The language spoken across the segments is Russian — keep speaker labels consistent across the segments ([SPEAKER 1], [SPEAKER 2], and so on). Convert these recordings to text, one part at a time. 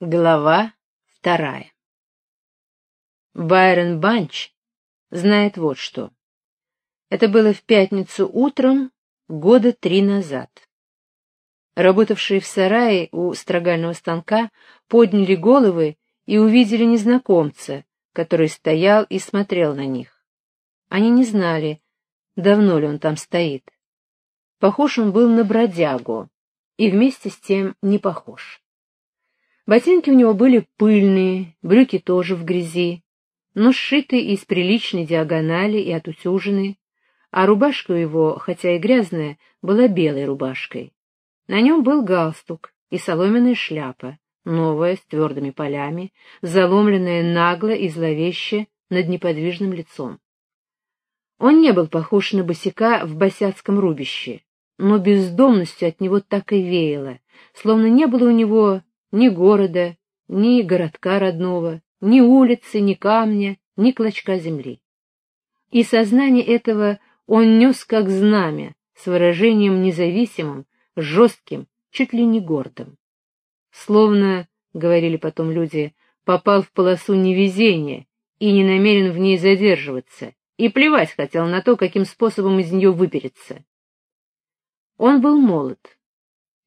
[SPEAKER 1] Глава вторая Байрон Банч знает вот что. Это было в пятницу утром года три назад. Работавшие в сарае у строгального станка подняли головы и увидели незнакомца, который стоял и смотрел на них. Они не знали, давно ли он там стоит. Похож он был на бродягу, и вместе с тем не похож. Ботинки у него были пыльные, брюки тоже в грязи, но сшиты из приличной диагонали и отутюжены, а рубашка его, хотя и грязная, была белой рубашкой. На нем был галстук и соломенная шляпа, новая, с твердыми полями, заломленная нагло и зловеще над неподвижным лицом. Он не был похож на босика в босяцком рубище, но бездомностью от него так и веяло, словно не было у него ни города, ни городка родного, ни улицы, ни камня, ни клочка земли. И сознание этого он нес как знамя, с выражением независимым, жестким, чуть ли не гордым. Словно, — говорили потом люди, — попал в полосу невезения и не намерен в ней задерживаться, и плевать хотел на то, каким способом из нее выберется. Он был молод,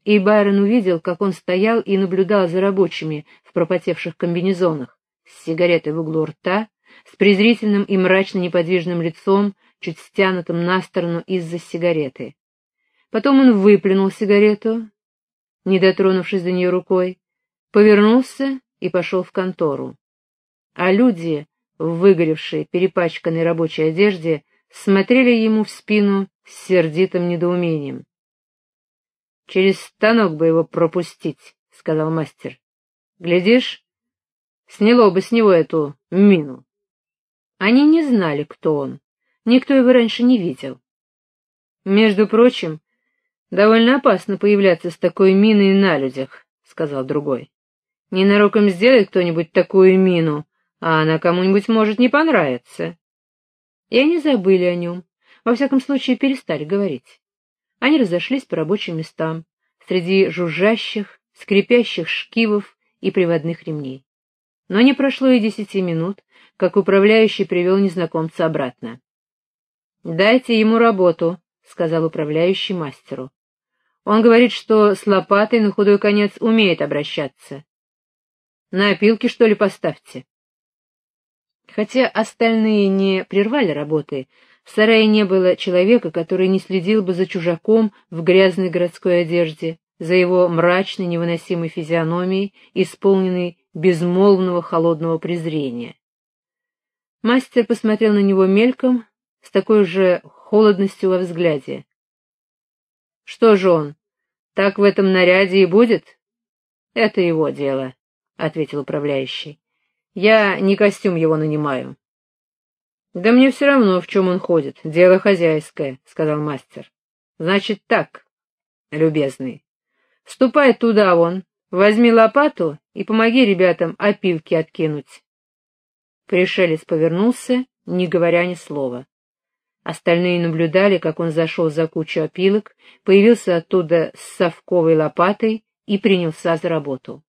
[SPEAKER 1] и Байрон увидел, как он стоял и наблюдал за рабочими в пропотевших комбинезонах, с сигаретой в углу рта, с презрительным и мрачно неподвижным лицом, чуть стянутым на сторону из-за сигареты. Потом он выплюнул сигарету, не дотронувшись до нее рукой, повернулся и пошел в контору. А люди, в выгоревшей, перепачканной рабочей одежде, смотрели ему в спину с сердитым недоумением. Через станок бы его пропустить, — сказал мастер. — Глядишь, сняло бы с него эту мину. Они не знали, кто он. Никто его раньше не видел. Между прочим, довольно опасно появляться с такой миной на людях, — сказал другой. Ненароком сделает кто-нибудь такую мину, а она кому-нибудь может не понравиться. И они забыли о нем, во всяком случае перестали говорить. Они разошлись по рабочим местам, среди жужжащих, скрипящих шкивов и приводных ремней. Но не прошло и десяти минут, как управляющий привел незнакомца обратно. «Дайте ему работу», — сказал управляющий мастеру. «Он говорит, что с лопатой на худой конец умеет обращаться. На опилки, что ли, поставьте?» Хотя остальные не прервали работы, в сарае не было человека, который не следил бы за чужаком в грязной городской одежде, за его мрачной невыносимой физиономией, исполненной безмолвного холодного презрения. Мастер посмотрел на него мельком, с такой же холодностью во взгляде. — Что же он, так в этом наряде и будет? — Это его дело, — ответил управляющий. — Я не костюм его нанимаю. «Да мне все равно, в чем он ходит. Дело хозяйское», — сказал мастер. «Значит так, любезный. Ступай туда вон, возьми лопату и помоги ребятам опилки откинуть». Пришелец повернулся, не говоря ни слова. Остальные наблюдали, как он зашел за кучу опилок, появился оттуда с совковой лопатой и принялся за работу.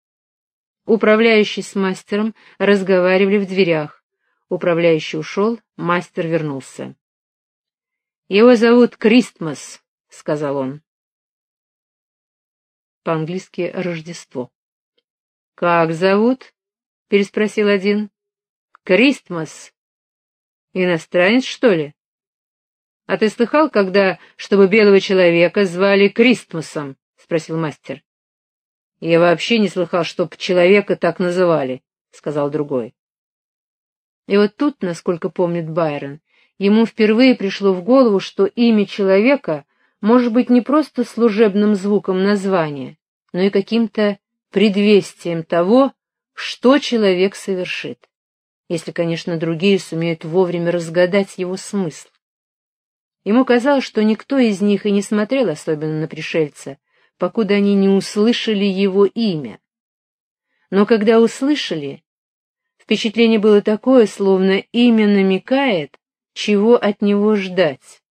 [SPEAKER 1] Управляющий с мастером разговаривали в дверях. Управляющий ушел, мастер вернулся. «Его зовут Кристмас», — сказал он. По-английски «Рождество». «Как зовут?» — переспросил один. «Кристмас. Иностранец, что ли?» «А ты слыхал, когда, чтобы белого человека звали Кристмасом?» — спросил мастер. «Я вообще не слыхал, чтоб человека так называли», — сказал другой. И вот тут, насколько помнит Байрон, ему впервые пришло в голову, что имя человека может быть не просто служебным звуком названия, но и каким-то предвестием того, что человек совершит, если, конечно, другие сумеют вовремя разгадать его смысл. Ему казалось, что никто из них и не смотрел особенно на пришельца, покуда они не услышали его имя. Но когда услышали, Впечатление было такое, словно имя намекает, чего от него ждать.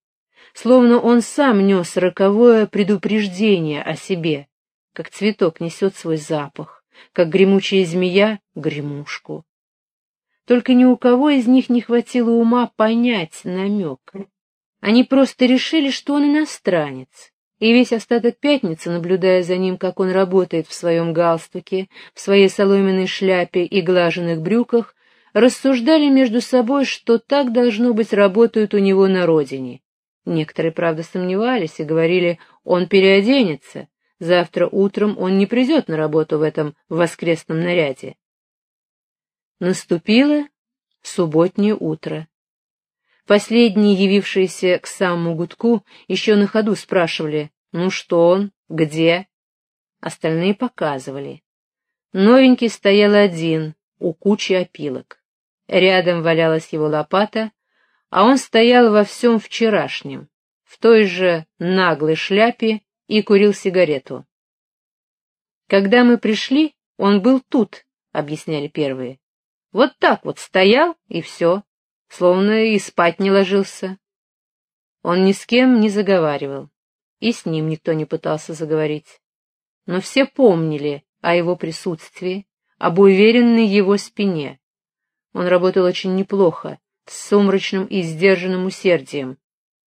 [SPEAKER 1] Словно он сам нес роковое предупреждение о себе, как цветок несет свой запах, как гремучая змея — гремушку. Только ни у кого из них не хватило ума понять намек. Они просто решили, что он иностранец, и весь остаток пятницы, наблюдая за ним, как он работает в своем галстуке, в своей соломенной шляпе и глаженных брюках, рассуждали между собой, что так, должно быть, работают у него на родине. Некоторые, правда, сомневались и говорили, он переоденется, завтра утром он не придет на работу в этом воскресном наряде. Наступило субботнее утро. Последние, явившиеся к самому гудку, еще на ходу спрашивали, ну что он, где? Остальные показывали. Новенький стоял один, у кучи опилок. Рядом валялась его лопата, а он стоял во всем вчерашнем, в той же наглой шляпе и курил сигарету. «Когда мы пришли, он был тут», — объясняли первые. «Вот так вот стоял, и все, словно и спать не ложился». Он ни с кем не заговаривал, и с ним никто не пытался заговорить. Но все помнили о его присутствии, об уверенной его спине. Он работал очень неплохо, с сумрачным и сдержанным усердием,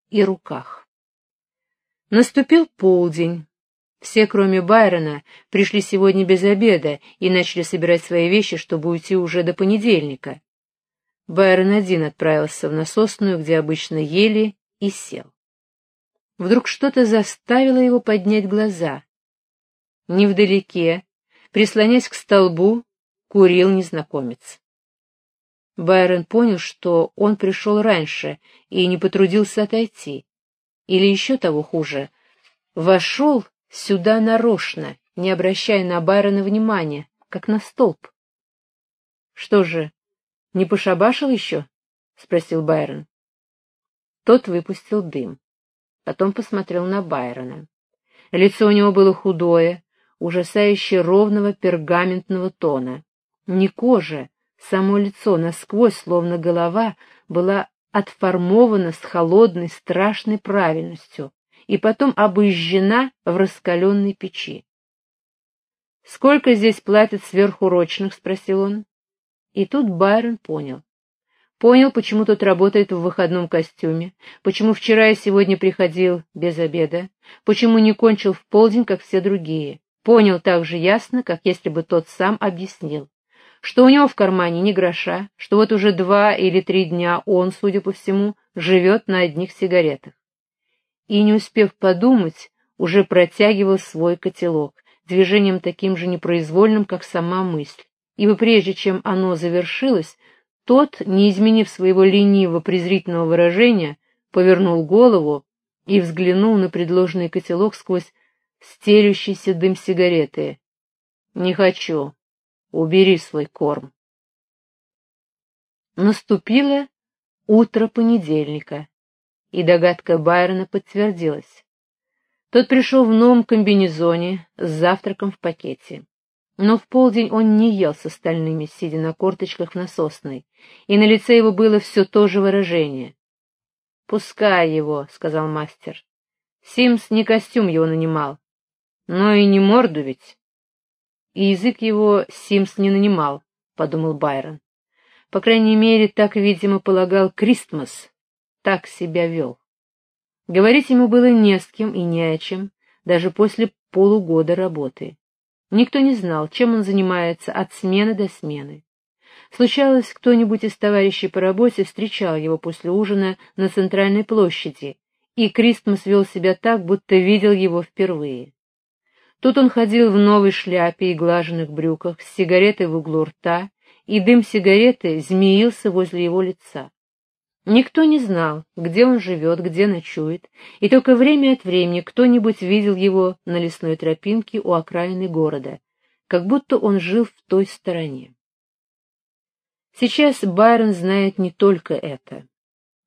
[SPEAKER 1] и руках. Наступил полдень. Все, кроме Байрона, пришли сегодня без обеда и начали собирать свои вещи, чтобы уйти уже до понедельника. Байрон один отправился в насосную, где обычно ели, и сел. Вдруг что-то заставило его поднять глаза. Невдалеке, прислонясь к столбу, курил незнакомец. Байрон понял, что он пришел раньше и не потрудился отойти. Или еще того хуже, вошел сюда нарочно, не обращая на Байрона внимания, как на столб. — Что же, не пошабашил еще? — спросил Байрон. Тот выпустил дым. Потом посмотрел на Байрона. Лицо у него было худое, ужасающе ровного пергаментного тона. Не кожа, Само лицо насквозь, словно голова, была отформована с холодной, страшной правильностью и потом обожжена в раскаленной печи. «Сколько здесь платят сверхурочных?» — спросил он. И тут Байрон понял. Понял, почему тот работает в выходном костюме, почему вчера и сегодня приходил без обеда, почему не кончил в полдень, как все другие. Понял так же ясно, как если бы тот сам объяснил что у него в кармане ни гроша, что вот уже два или три дня он, судя по всему, живет на одних сигаретах. И, не успев подумать, уже протягивал свой котелок, движением таким же непроизвольным, как сама мысль. Ибо прежде чем оно завершилось, тот, не изменив своего ленивого презрительного выражения, повернул голову и взглянул на предложенный котелок сквозь стелющийся дым сигареты. «Не хочу», Убери свой корм. Наступило утро понедельника, и догадка Байрона подтвердилась. Тот пришел в новом комбинезоне с завтраком в пакете. Но в полдень он не ел с остальными, сидя на корточках насосной, и на лице его было все то же выражение. — Пускай его, — сказал мастер. Симс не костюм его нанимал. Но и не морду ведь и язык его Симс не нанимал, — подумал Байрон. По крайней мере, так, видимо, полагал Кристмас, так себя вел. Говорить ему было не с кем и не о чем, даже после полугода работы. Никто не знал, чем он занимается от смены до смены. Случалось, кто-нибудь из товарищей по работе встречал его после ужина на центральной площади, и Кристмас вел себя так, будто видел его впервые. Тут он ходил в новой шляпе и глаженных брюках, с сигаретой в углу рта, и дым сигареты змеился возле его лица. Никто не знал, где он живет, где ночует, и только время от времени кто-нибудь видел его на лесной тропинке у окраины города, как будто он жил в той стороне. Сейчас Байрон знает не только это.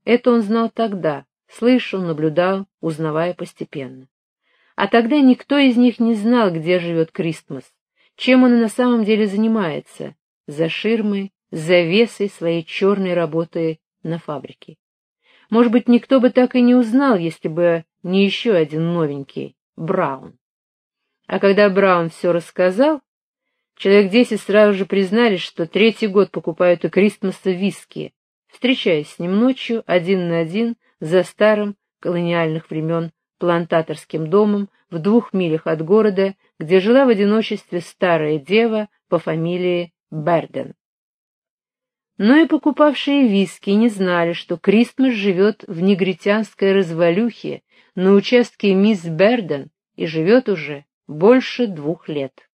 [SPEAKER 1] Это он знал тогда, слышал, наблюдал, узнавая постепенно. А тогда никто из них не знал, где живет Кристмас, чем он на самом деле занимается, за ширмой, завесой своей черной работы на фабрике. Может быть, никто бы так и не узнал, если бы не еще один новенький, Браун. А когда Браун все рассказал, Человек десять сразу же признались, что третий год покупают у Кристмаса виски, встречаясь с ним ночью один на один за старым колониальных времен плантаторским домом в двух милях от города, где жила в одиночестве старая дева по фамилии Берден. Но и покупавшие виски не знали, что Кристмас живет в негритянской развалюхе на участке мисс Берден и живет уже больше двух лет.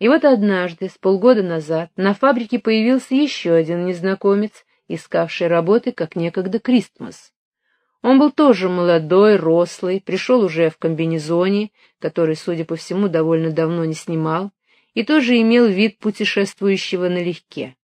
[SPEAKER 1] И вот однажды, с полгода назад, на фабрике появился еще один незнакомец, искавший работы, как некогда Кристмас. Он был тоже молодой, рослый, пришел уже в комбинезоне, который, судя по всему, довольно давно не снимал, и тоже имел вид путешествующего налегке.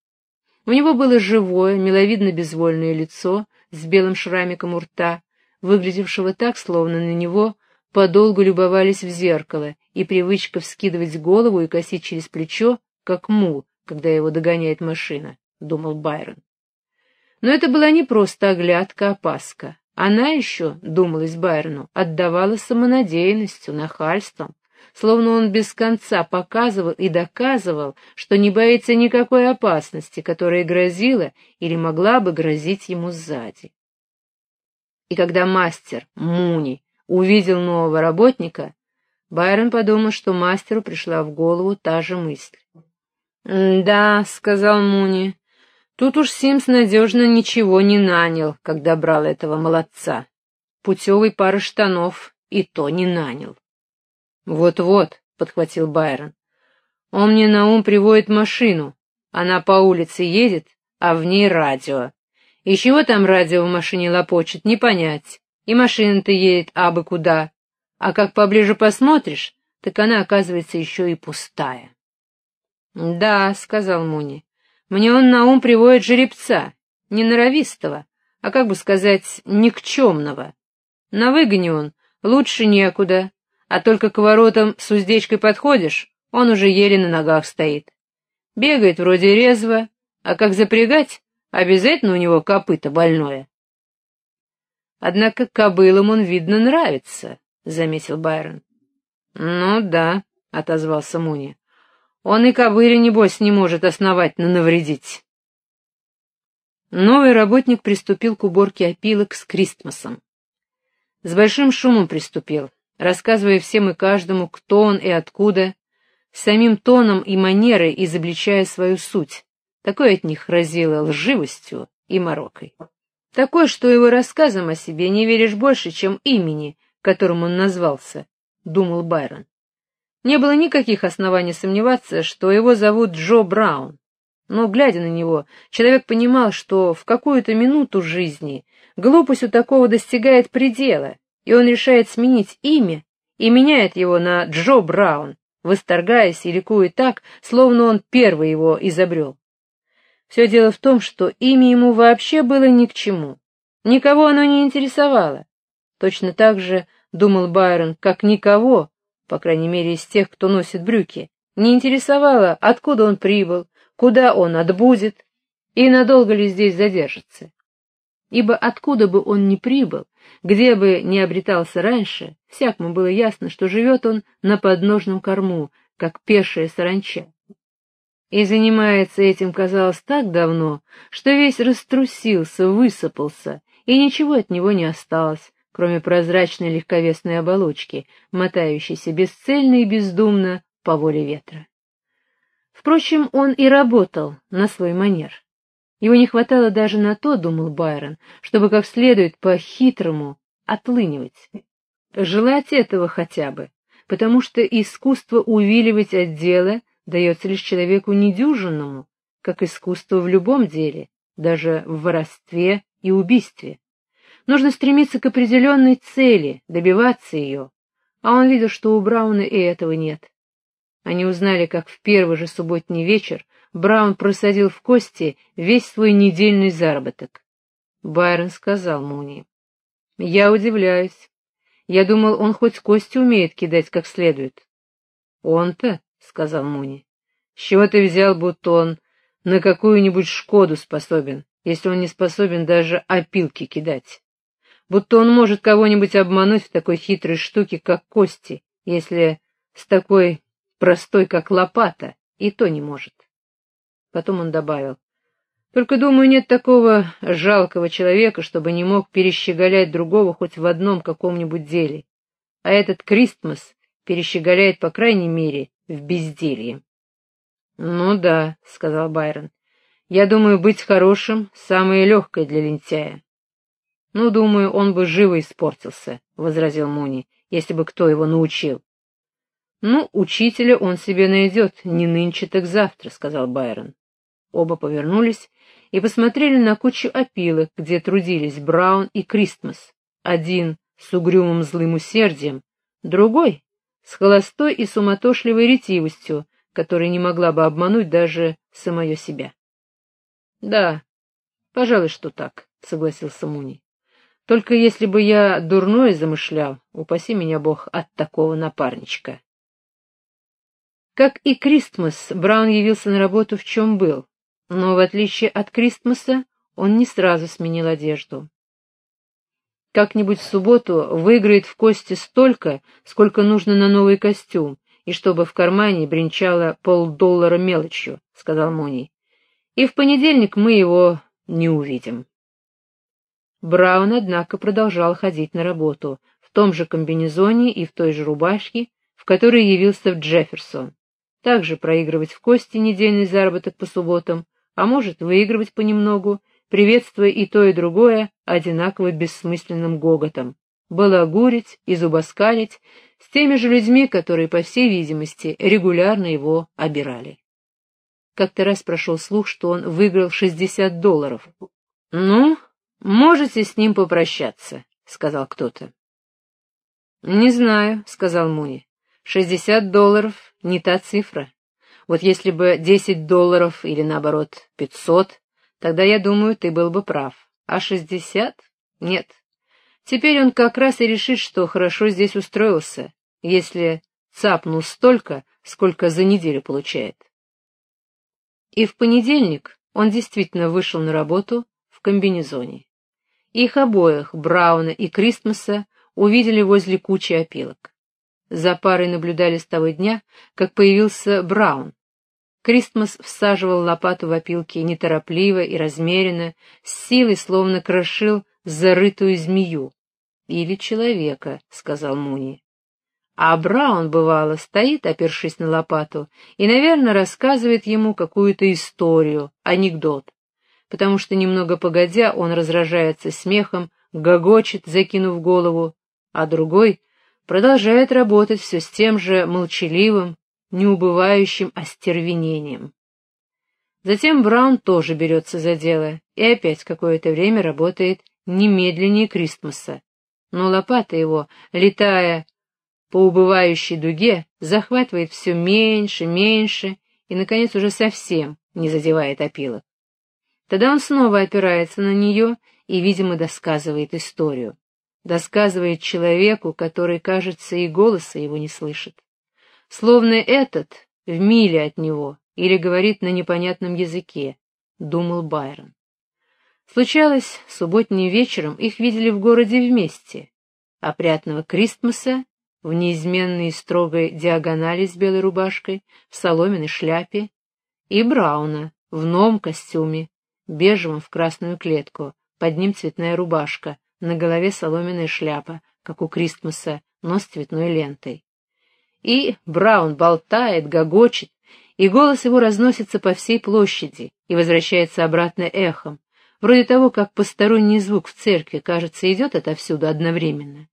[SPEAKER 1] У него было живое, миловидно-безвольное лицо с белым шрамиком у рта, выглядевшего так, словно на него подолгу любовались в зеркало, и привычка вскидывать голову и косить через плечо, как мул, когда его догоняет машина, — думал Байрон. Но это была не просто оглядка, опаска. Она еще, думалось Байрону, отдавала самонадеянностью, нахальством, словно он без конца показывал и доказывал, что не боится никакой опасности, которая грозила или могла бы грозить ему сзади. И когда мастер Муни увидел нового работника, Байрон подумал, что мастеру пришла в голову та же мысль. «Да», — сказал Муни, — «тут уж Симс надежно ничего не нанял, когда брал этого молодца. Путевый пары штанов и то не нанял». «Вот-вот», — подхватил Байрон, — «он мне на ум приводит машину. Она по улице едет, а в ней радио. И чего там радио в машине лопочет, не понять. И машина-то едет абы куда. А как поближе посмотришь, так она оказывается еще и пустая. — Да, — сказал Муни, — мне он на ум приводит жеребца, не норовистого, а, как бы сказать, никчемного. На выгоне он, лучше некуда, а только к воротам с уздечкой подходишь, он уже еле на ногах стоит. Бегает вроде резво, а как запрягать, Обязательно у него копыто больное. Однако кобылам он, видно, нравится, — заметил Байрон. — Ну да, — отозвался Муни. — Он и кобыле, небось, не может основательно навредить. Новый работник приступил к уборке опилок с Кристмасом. С большим шумом приступил, рассказывая всем и каждому, кто он и откуда, самим тоном и манерой изобличая свою суть, такой от них разило лживостью и морокой. Такой, что его рассказам о себе не веришь больше, чем имени, которым он назвался, — думал Байрон. Не было никаких оснований сомневаться, что его зовут Джо Браун. Но, глядя на него, человек понимал, что в какую-то минуту жизни глупость у такого достигает предела, и он решает сменить имя и меняет его на Джо Браун, восторгаясь и ликуя так, словно он первый его изобрел. Все дело в том, что имя ему вообще было ни к чему. Никого оно не интересовало. Точно так же думал Байрон, как никого, по крайней мере из тех, кто носит брюки, не интересовало, откуда он прибыл, куда он отбудет и надолго ли здесь задержится. Ибо откуда бы он ни прибыл, где бы ни обретался раньше, всякому было ясно, что живет он на подножном корму, как пешая саранча и занимается этим, казалось, так давно, что весь раструсился, высыпался, и ничего от него не осталось, кроме прозрачной легковесной оболочки, мотающейся бесцельно и бездумно по воле ветра. Впрочем, он и работал на свой манер. Его не хватало даже на то, думал Байрон, чтобы как следует по-хитрому отлынивать. Желать этого хотя бы, потому что искусство увиливать от дела дается лишь человеку недюжинному, как искусство в любом деле, даже в воровстве и убийстве. Нужно стремиться к определенной цели, добиваться ее, а он видел, что у Брауна и этого нет. Они узнали, как в первый же субботний вечер Браун просадил в кости весь свой недельный заработок. Байрон сказал Муни. «Я удивляюсь. Я думал, он хоть кости умеет кидать как следует». «Он-то?» — сказал Муни. — С чего ты взял, будто он на какую-нибудь Шкоду способен, если он не способен даже опилки кидать? Будто он может кого-нибудь обмануть в такой хитрой штуке, как кости, если с такой простой, как лопата, и то не может. Потом он добавил, только, думаю, нет такого жалкого человека, чтобы не мог перещеголять другого хоть в одном каком-нибудь деле. А этот Кристмас перещеголяет, по крайней мере, в безделье. — Ну да, — сказал Байрон. — Я думаю, быть хорошим — самое легкое для лентяя. — Ну, думаю, он бы живо испортился, — возразил Муни, — если бы кто его научил. — Ну, учителя он себе найдет, не нынче, так завтра, — сказал Байрон. Оба повернулись и посмотрели на кучу опилок, где трудились Браун и Кристмас. Один с угрюмым злым усердием, другой с холостой и суматошливой ретивостью, которая не могла бы обмануть даже самое себя. — Да, пожалуй, что так, — согласился Муни. — Только если бы я дурное замышлял, упаси меня Бог от такого напарничка. Как и Кристмас, Браун явился на работу в чем был, но, в отличие от Кристмаса, он не сразу сменил одежду. Как-нибудь в субботу выиграет в кости столько, сколько нужно на новый костюм, и чтобы в кармане бренчало полдоллара мелочью, — сказал Муни. И в понедельник мы его не увидим. Браун, однако, продолжал ходить на работу, в том же комбинезоне и в той же рубашке, в которой явился в Джефферсон. Также проигрывать в кости недельный заработок по субботам, а может выигрывать понемногу, приветствуя и то, и другое одинаково бессмысленным гоготом, балагурить и зубоскалить с теми же людьми, которые, по всей видимости, регулярно его обирали. Как-то раз прошел слух, что он выиграл 60 долларов. «Ну, можете с ним попрощаться», — сказал кто-то. «Не знаю», — сказал Муни. «Шестьдесят долларов — не та цифра. Вот если бы десять долларов или, наоборот, пятьсот, тогда, я думаю, ты был бы прав. А шестьдесят? Нет. Теперь он как раз и решит, что хорошо здесь устроился, если цапнул столько, сколько за неделю получает. И в понедельник он действительно вышел на работу в комбинезоне. Их обоих, Брауна и Кристмаса, увидели возле кучи опилок. За парой наблюдали с того дня, как появился Браун, Кристмас всаживал лопату в опилки неторопливо и размеренно, с силой словно крошил зарытую змею. «Или человека», — сказал Муни. А Браун, бывало, стоит, опершись на лопату, и, наверное, рассказывает ему какую-то историю, анекдот, потому что немного погодя он разражается смехом, гогочет, закинув голову, а другой продолжает работать все с тем же молчаливым, неубывающим остервенением. Затем Браун тоже берется за дело и опять какое-то время работает немедленнее Кристмаса. Но лопата его, летая по убывающей дуге, захватывает все меньше, меньше и, наконец, уже совсем не задевает опилок. Тогда он снова опирается на нее и, видимо, досказывает историю. Досказывает человеку, который, кажется, и голоса его не слышит словно этот в миле от него или говорит на непонятном языке, — думал Байрон. Случалось, субботним вечером их видели в городе вместе, опрятного Кристмаса в неизменной строгой диагонали с белой рубашкой, в соломенной шляпе, и Брауна в новом костюме, бежевом в красную клетку, под ним цветная рубашка, на голове соломенная шляпа, как у Кристмаса, но с цветной лентой. И Браун болтает, гогочет, и голос его разносится по всей площади и возвращается обратно эхом, вроде того, как посторонний звук в церкви, кажется, идет отовсюду одновременно.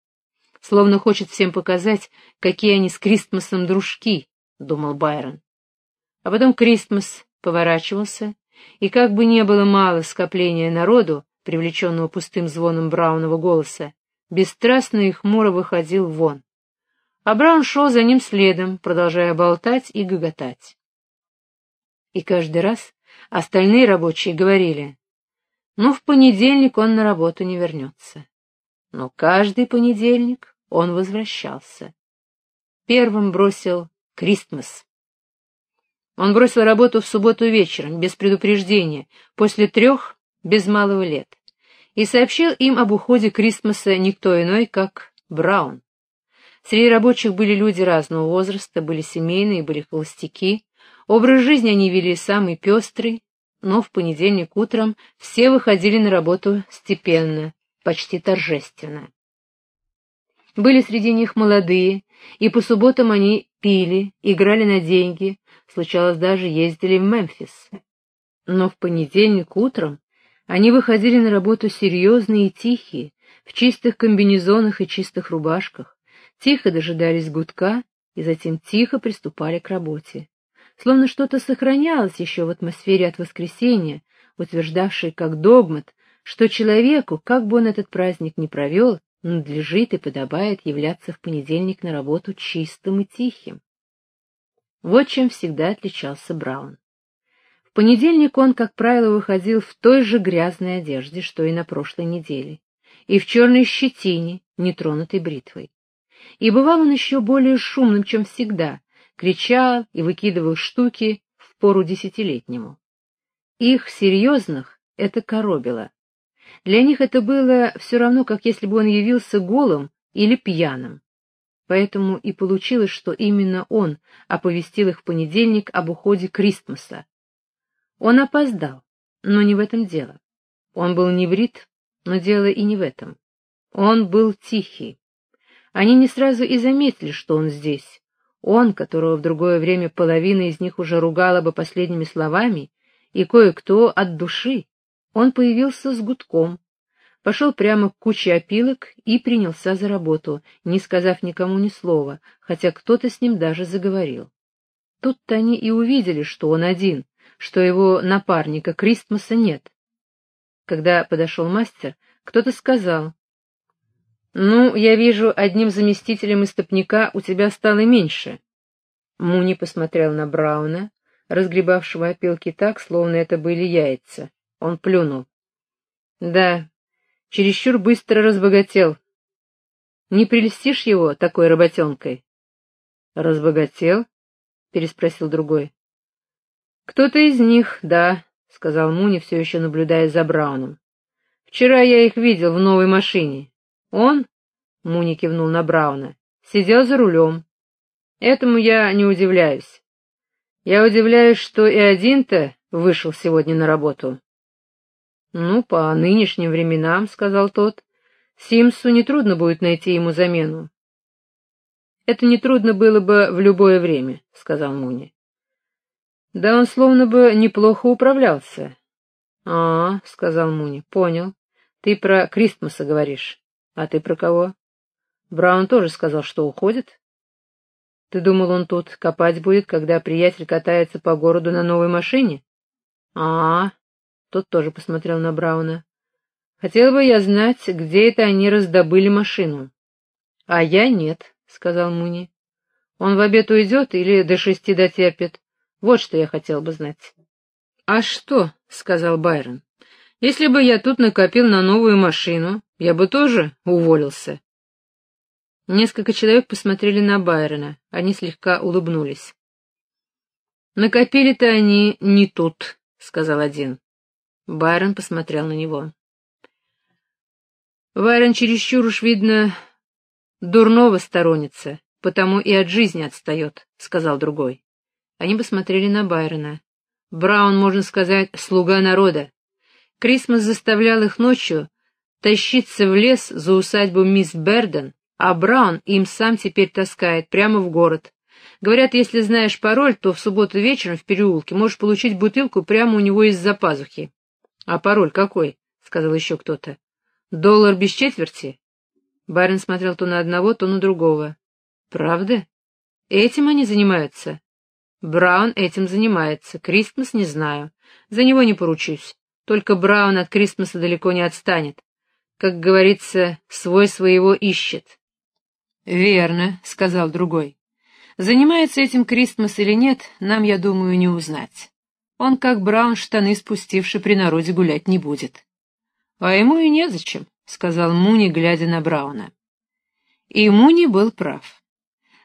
[SPEAKER 1] Словно хочет всем показать, какие они с Кристмасом дружки, — думал Байрон. А потом Кристмас поворачивался, и как бы не было мало скопления народу, привлеченного пустым звоном Браунового голоса, бесстрастно и хмуро выходил вон а Браун шел за ним следом, продолжая болтать и гоготать. И каждый раз остальные рабочие говорили, ну, в понедельник он на работу не вернется. Но каждый понедельник он возвращался. Первым бросил Кристмас. Он бросил работу в субботу вечером, без предупреждения, после трех, без малого лет, и сообщил им об уходе Кристмаса никто иной, как Браун. Среди рабочих были люди разного возраста, были семейные, были холостяки. Образ жизни они вели самый пестрый, но в понедельник утром все выходили на работу степенно, почти торжественно. Были среди них молодые, и по субботам они пили, играли на деньги, случалось даже ездили в Мемфис. Но в понедельник утром они выходили на работу серьезные и тихие, в чистых комбинезонах и чистых рубашках, тихо дожидались гудка и затем тихо приступали к работе. Словно что-то сохранялось еще в атмосфере от воскресения, утверждавшей как догмат, что человеку, как бы он этот праздник ни провел, надлежит и подобает являться в понедельник на работу чистым и тихим. Вот чем всегда отличался Браун. Понедельник он, как правило, выходил в той же грязной одежде, что и на прошлой неделе, и в черной щетине, нетронутой бритвой. И бывал он еще более шумным, чем всегда, кричал и выкидывал штуки в пору десятилетнему. Их, серьезных, это коробило. Для них это было все равно, как если бы он явился голым или пьяным. Поэтому и получилось, что именно он оповестил их в понедельник об уходе Кристмаса. Он опоздал, но не в этом дело. Он был не но дело и не в этом. Он был тихий. Они не сразу и заметили, что он здесь. Он, которого в другое время половина из них уже ругала бы последними словами, и кое-кто от души, он появился с гудком, пошел прямо к куче опилок и принялся за работу, не сказав никому ни слова, хотя кто-то с ним даже заговорил. Тут-то они и увидели, что он один, что его напарника Кристмаса нет. Когда подошел мастер, кто-то сказал, «Ну, я вижу, одним заместителем истопника у тебя стало меньше». Муни посмотрел на Брауна, разгребавшего опилки так, словно это были яйца. Он плюнул. «Да, чересчур быстро разбогател. Не прельстишь его такой работенкой?» «Разбогател?» — переспросил другой. «Кто-то из них, да», — сказал Муни, все еще наблюдая за Брауном. «Вчера я их видел в новой машине. Он, — Муни кивнул на Брауна, — сидел за рулем. Этому я не удивляюсь. Я удивляюсь, что и один-то вышел сегодня на работу. — Ну, по нынешним временам, — сказал тот, — Симсу нетрудно будет найти ему замену. — Это нетрудно было бы в любое время, — сказал Муни. — Да он словно бы неплохо управлялся. — А, — сказал Муни, — понял. Ты про Кристмаса говоришь. А ты про кого? Браун тоже сказал, что уходит. Ты думал, он тут копать будет, когда приятель катается по городу на новой машине? А, тот тоже посмотрел на Брауна. Хотел бы я знать, где это они раздобыли машину. А я нет, сказал Муни. Он в обед уйдет или до шести дотерпит? Вот что я хотел бы знать. А что, сказал Байрон, если бы я тут накопил на новую машину, я бы тоже уволился. Несколько человек посмотрели на Байрона, они слегка улыбнулись. «Накопили-то они не тут», — сказал один. Байрон посмотрел на него. Байрон чересчур уж, видно, дурного сторонится, потому и от жизни отстает», — сказал другой. Они посмотрели на Байрона. Браун, можно сказать, слуга народа. Крисмас заставлял их ночью тащиться в лес за усадьбу мисс Берден, а Браун им сам теперь таскает прямо в город. Говорят, если знаешь пароль, то в субботу вечером в переулке можешь получить бутылку прямо у него из-за пазухи. — А пароль какой? — сказал еще кто-то. — Доллар без четверти? Барин смотрел то на одного, то на другого. — Правда? Этим они занимаются? Браун этим занимается. Кристмас не знаю. За него не поручусь. Только Браун от Кристмаса далеко не отстанет как говорится, свой своего ищет. «Верно», — сказал другой. «Занимается этим Кристмас или нет, нам, я думаю, не узнать. Он, как Браун, штаны спустивший при народе гулять не будет». «А ему и незачем», — сказал Муни, глядя на Брауна. И Муни был прав.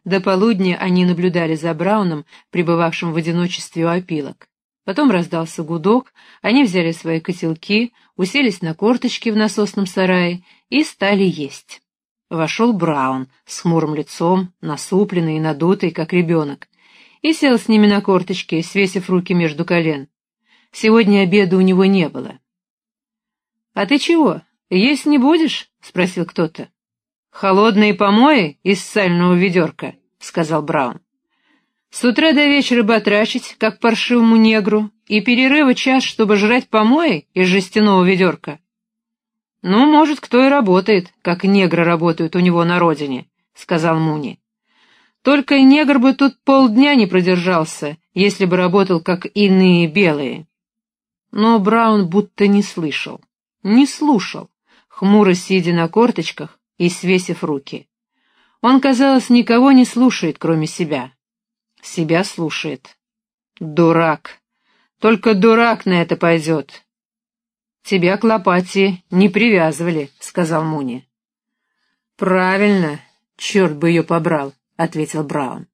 [SPEAKER 1] До полудня они наблюдали за Брауном, пребывавшим в одиночестве у опилок. Потом раздался гудок, они взяли свои котелки, уселись на корточки в насосном сарае и стали есть. Вошел Браун с хмурым лицом, насупленный и надутый, как ребенок, и сел с ними на корточки, свесив руки между колен. Сегодня обеда у него не было. «А ты чего, есть не будешь?» — спросил кто-то. «Холодные помои из сального ведерка», — сказал Браун. «С утра до вечера батрачить, как паршивому негру, и перерыва час, чтобы жрать помои из жестяного ведерка». «Ну, может, кто и работает, как негры работают у него на родине», — сказал Муни. «Только негр бы тут полдня не продержался, если бы работал, как иные белые». Но Браун будто не слышал, не слушал, хмуро сидя на корточках и свесив руки. Он, казалось, никого не слушает, кроме себя. Себя слушает. Дурак. Только дурак на это пойдет. «Тебя к лопате не привязывали», — сказал Муни. «Правильно, черт бы ее побрал», — ответил Браун.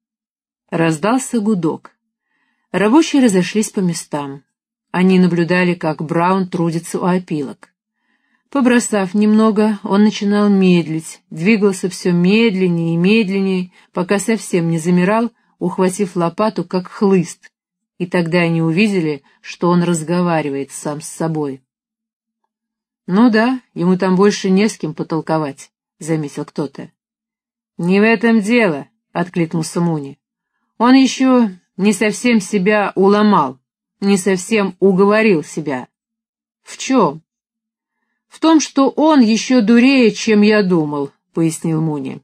[SPEAKER 1] Раздался гудок. Рабочие разошлись по местам. Они наблюдали, как Браун трудится у опилок. Побросав немного, он начинал медлить, двигался все медленнее и медленнее, пока совсем не замирал, ухватив лопату, как хлыст, и тогда они увидели, что он разговаривает сам с собой. «Ну да, ему там больше не с кем потолковать», — заметил кто-то. «Не в этом дело», — откликнулся Муни. «Он еще не совсем себя уломал» не совсем уговорил себя. В чем? В том, что он еще дурее, чем я думал, пояснил Муни.